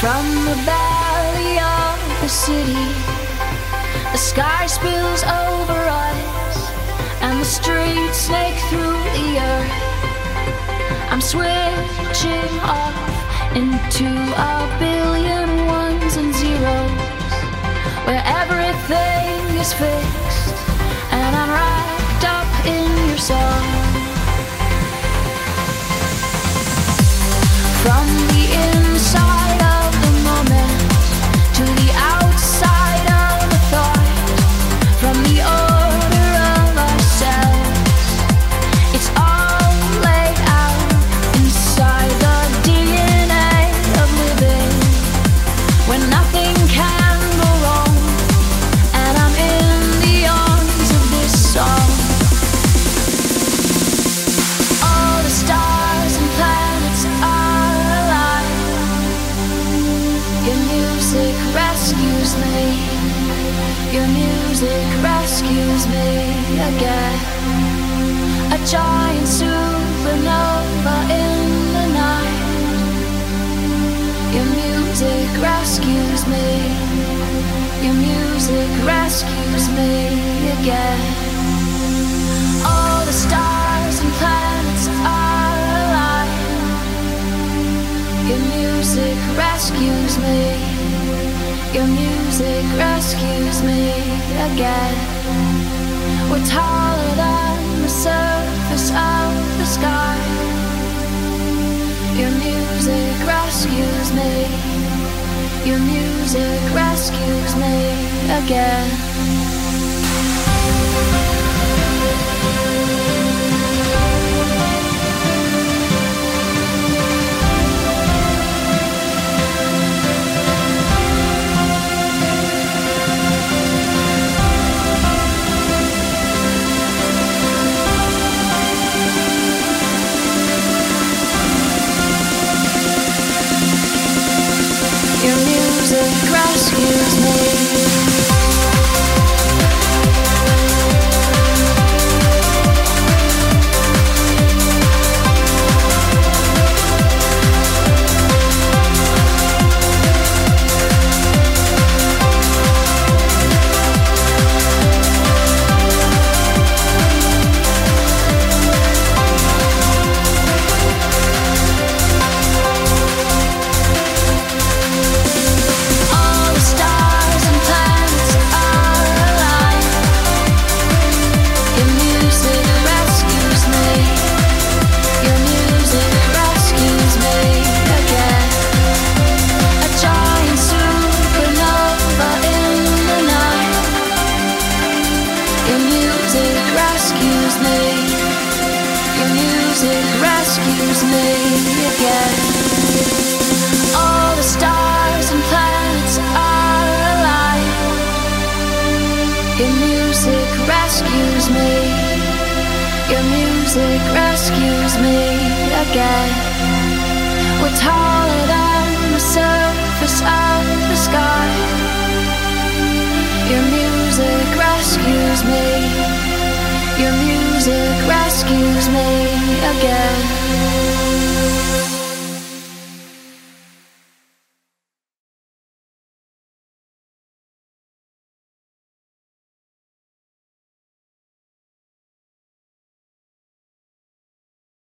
From the belly of the city, the sky spills over us, and the streets snake through the earth. I'm switching off into a billion ones and zeros, where everything is fixed, and I'm wrapped up in your song. From music rescues me. Your music rescues me again. A giant supernova in the night. Your music rescues me. Your music rescues me again. All the stars and planets are alive. Your music rescues me. Your music rescues me again. We're taller than the surface of the sky. Your music rescues me. Your music rescues me again. Music rescues me again. We're taller than the surface of the sky. Your music rescues me. Your music rescues me again.